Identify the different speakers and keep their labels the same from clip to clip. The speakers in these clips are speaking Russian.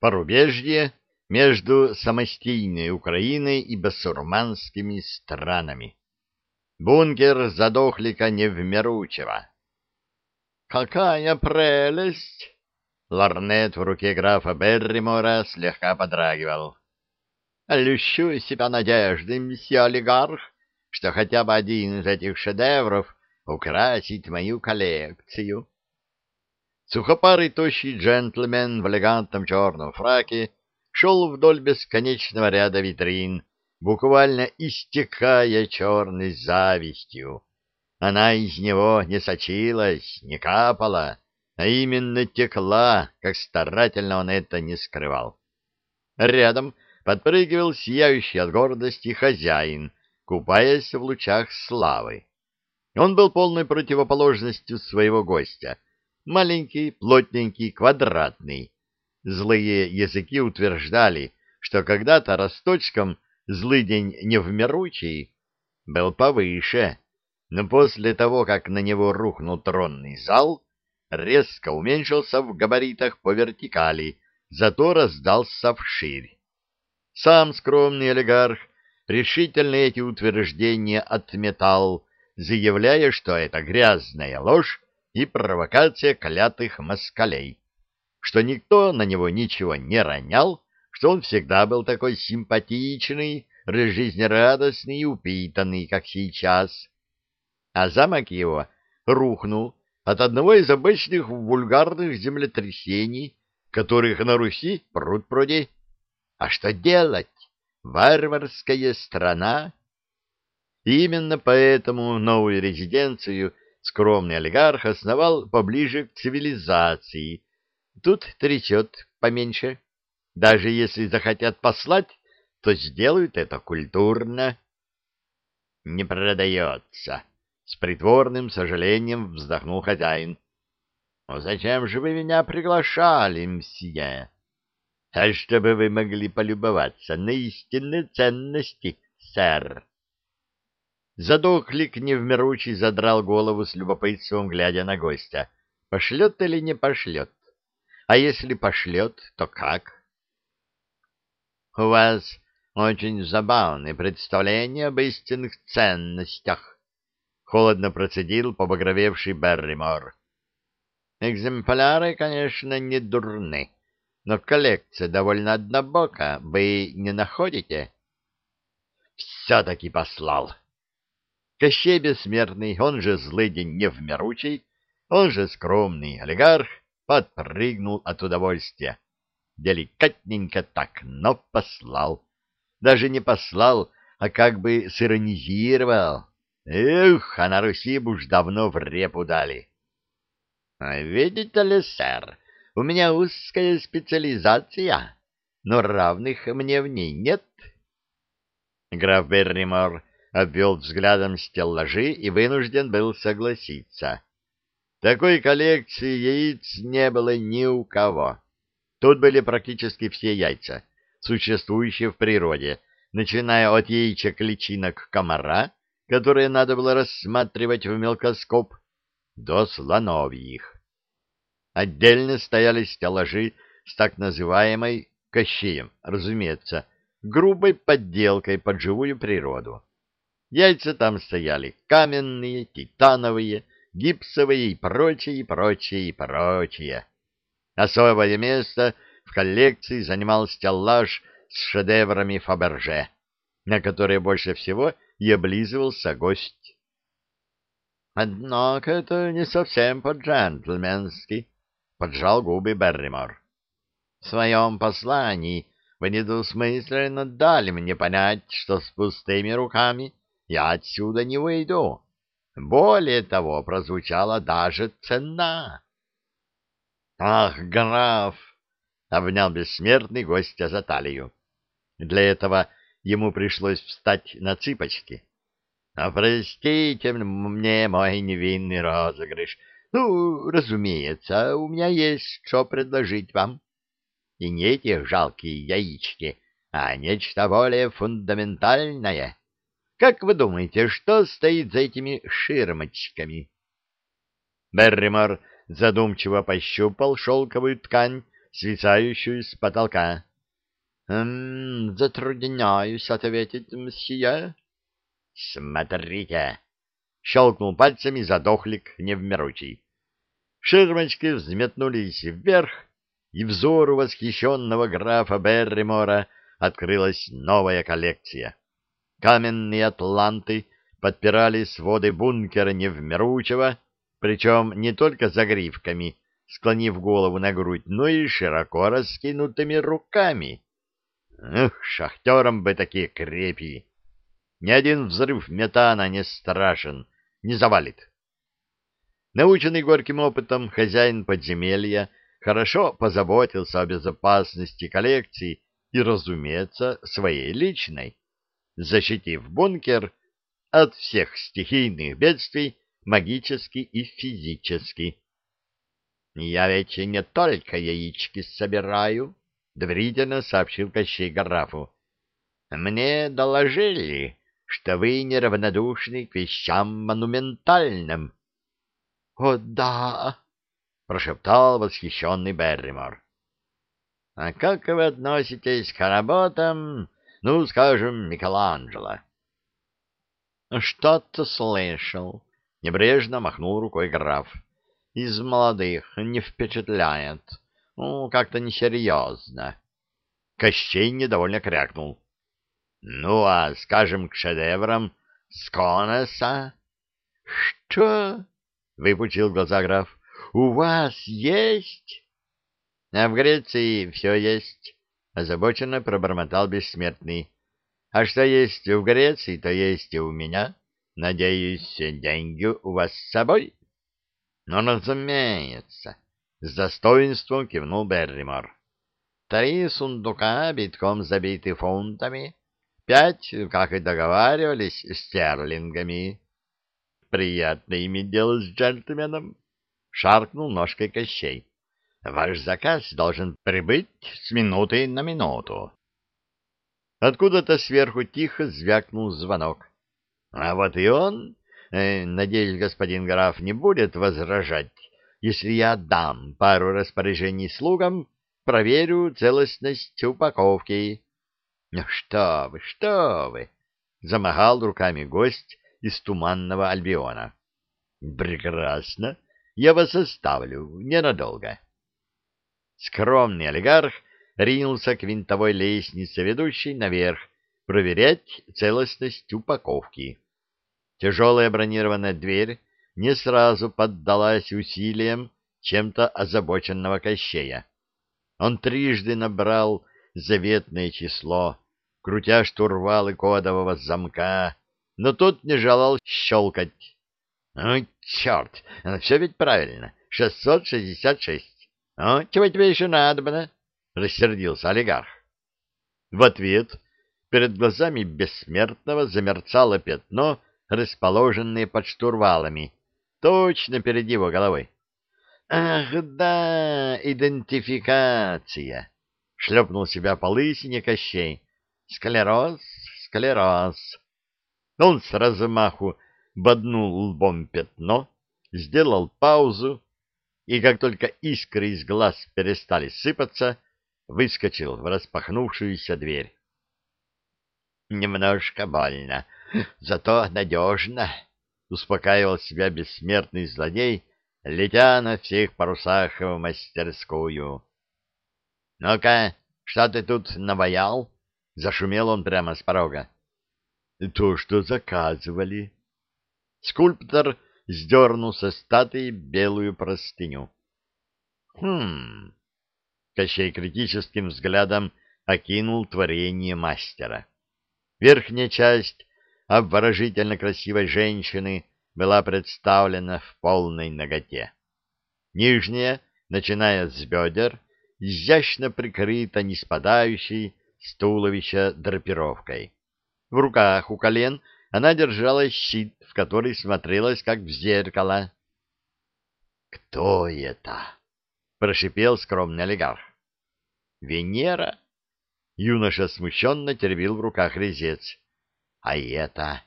Speaker 1: Порубежье между самостийной Украиной и басурманскими странами. Бункер задохлика невмеручего. «Какая прелесть!» Лорнет в руке графа Берримора слегка подрагивал. «Лющу себя надеждой, месье олигарх, что хотя бы один из этих шедевров украсит мою коллекцию». Сухопарый тощий джентльмен в элегантном черном фраке шел вдоль бесконечного ряда витрин, буквально истекая черной завистью. Она из него не сочилась, не капала, а именно текла, как старательно он это не скрывал. Рядом подпрыгивал сияющий от гордости хозяин, купаясь в лучах славы. Он был полной противоположностью своего гостя. Маленький, плотненький, квадратный. Злые языки утверждали, что когда-то росточком злыдень невмиручий был повыше, но после того, как на него рухнул тронный зал, резко уменьшился в габаритах по вертикали, зато раздался вширь. Сам скромный олигарх решительно эти утверждения отметал, заявляя, что это грязная ложь и провокация клятых москалей, что никто на него ничего не ронял, что он всегда был такой симпатичный, жизнерадостный и упитанный, как сейчас. А замок его рухнул от одного из обычных вульгарных землетрясений, которых на Руси пруд пруди. А что делать? Варварская страна. Именно поэтому новую резиденцию скромный олигарх основал поближе к цивилизации. Тут трясет поменьше. Даже если захотят послать, то сделают это культурно. Не продается. С притворным сожалением вздохнул хозяин. «Ну, зачем же вы меня приглашали, мсье? А чтобы вы могли полюбоваться на истинные ценности, сэр. Задохлик невмиручий задрал голову с любопытством, глядя на гостя. Пошлет или не пошлет? А если пошлет, то как? — У вас очень забавные представления об истинных ценностях, — холодно процедил побагровевший Берримор. — Экземпляры, конечно, не дурны, но коллекция довольно однобока, вы не находите? — Все-таки послал, Кощей Бессмертный, он же злыдень невмиручий, он же скромный олигарх, подпрыгнул от удовольствия. Деликатненько так, но послал. Даже не послал, а как бы сиронизировал. Эх, а на Руси бы уж давно в репу дали. А видите ли, сэр, у меня узкая специализация, но равных мне в ней нет. Граф Берримор обвел взглядом стеллажи и вынужден был согласиться. Такой коллекции яиц не было ни у кого. Тут были практически все яйца, существующие в природе, начиная от яичек-личинок комара, которые надо было рассматривать в мелкоскоп, до слоновьих. Отдельно стояли стеллажи с так называемой кощеем, разумеется, грубой подделкой под живую природу. Яйца там стояли каменные, титановые, гипсовые и прочее, и прочее, и прочее. Особое место в коллекции занимал стеллаж с шедеврами Фаберже, на которые больше всего и облизывался гость. «Однако это не совсем по-джентльменски», — поджал губы Берримор. «В своем послании вы недвусмысленно дали мне понять, что с пустыми руками я отсюда не выйду. Более того, прозвучала даже цена. «Ах, граф!» — обнял бессмертный гостя за талию. Для этого ему пришлось встать на цыпочки. «А простите мне мой невинный розыгрыш. Ну, разумеется, у меня есть что предложить вам. И не эти жалкие яички, а нечто более фундаментальное». Как вы думаете, что стоит за этими ширмочками? Берримор задумчиво пощупал шелковую ткань свисающую с потолка. «М затрудняюсь ответить, мсье». «Смотрите!» — щелкнул пальцами задохлик невмиручий. Ширмочки взметнулись вверх, и взору восхищенного графа Берримора открылась новая коллекция. Каменные атланты подпирали своды бункера Невмиручего, причем не только загривками, склонив голову на грудь, но и широко раскинутыми руками. Эх, шахтерам бы такие крепи! Ни один взрыв метана не страшен, не завалит. Наученный горьким опытом хозяин подземелья хорошо позаботился о безопасности коллекции и, разумеется, своей личной, защитив бункер от всех стихийных бедствий магически и физически. «Я ведь не только яички собираю», — доверительно сообщил Кощей Гарафу. «Мне доложили, что вы неравнодушны к вещам монументальным». «О, да!» — прошептал восхищенный Берримор. «А как вы относитесь к работам, ну, скажем, Микеланджело?» «Что-то слышал», — небрежно махнул рукой граф. «Из молодых не впечатляет. Ну, как-то несерьезно». Кощей недовольно крякнул. «Ну, а, скажем, к шедеврам Сконеса?» «Что?» — выпучил глаза граф. «У вас есть?» «А в Греции все есть», — озабоченно пробормотал бессмертный. А что есть в Греции, то есть и у меня. Надеюсь, деньги у вас с собой? Ну, разумеется, с достоинством кивнул Берримор. Три сундука битком забиты фунтами, пять, как и договаривались, стерлингами. Приятно иметь дело с джентльменом, шаркнул ножкой Кощей. Ваш заказ должен прибыть с минуты на минуту. Откуда-то сверху тихо звякнул звонок. А вот и он. Э, надеюсь, господин граф не будет возражать, если я дам пару распоряжений слугам, проверю целостность упаковки. Ну что вы, что вы! Замахал руками гость из туманного Альбиона. Прекрасно. Я вас оставлю ненадолго. Скромный олигарх ринулся к винтовой лестнице, ведущей наверх, проверять целостность упаковки. Тяжелая бронированная дверь не сразу поддалась усилиям чем-то озабоченного Кощея. Он трижды набрал заветное число, крутя штурвалы кодового замка, но тот не желал щелкать. «Ну, черт, все ведь правильно, шестьсот шестьдесят шесть. Ну, чего тебе еще надо, — рассердился олигарх. В ответ перед глазами бессмертного замерцало пятно, расположенное под штурвалами, точно перед его головой. «Ах, да, идентификация!» — шлепнул себя по лысине Кощей. «Склероз, склероз!» Он с размаху боднул лбом пятно, сделал паузу, и как только искры из глаз перестали сыпаться, выскочил в распахнувшуюся дверь. «Немножко больно, зато надежно», — успокаивал себя бессмертный злодей, летя на всех парусах в мастерскую. «Ну-ка, что ты тут наваял?» — зашумел он прямо с порога. «То, что заказывали». Скульптор сдернул со статуи белую простыню. «Хм...» Кощей критическим взглядом окинул творение мастера. Верхняя часть обворожительно красивой женщины была представлена в полной ноготе. Нижняя, начиная с бедер, изящно прикрыта не спадающей с туловища драпировкой. В руках у колен она держала щит, в который смотрелась, как в зеркало. «Кто это?» прошипел скромный олигарх. Венера? Юноша смущенно теребил в руках резец. А это?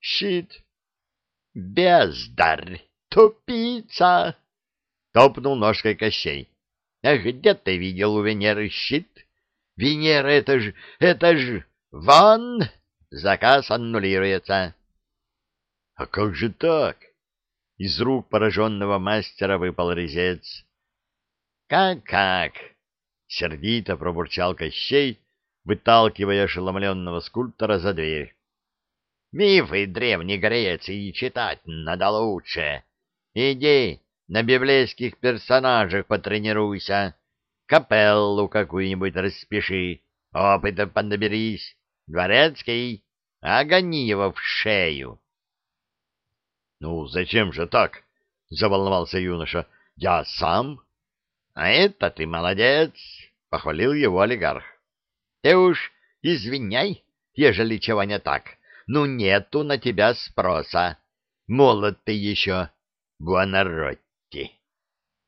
Speaker 1: Щит. Бездарь! Тупица! Топнул ножкой Кощей. А где ты видел у Венеры щит? Венера, это ж, это ж, вон! Заказ аннулируется. А как же так? Из рук пораженного мастера выпал резец. Как-как? Сердито пробурчал Кощей, выталкивая ошеломленного скульптора за дверь. Мифы древней Греции читать надо лучше. Иди, на библейских персонажах потренируйся, капеллу какую-нибудь распиши, опыта поднаберись. Дворецкий, огони его в шею. — Ну, зачем же так? — заволновался юноша. — Я сам. — А это ты молодец, — похвалил его олигарх. — Ты уж извиняй, ежели чего не так. Ну, нету на тебя спроса. Молод ты еще, Буонаротти.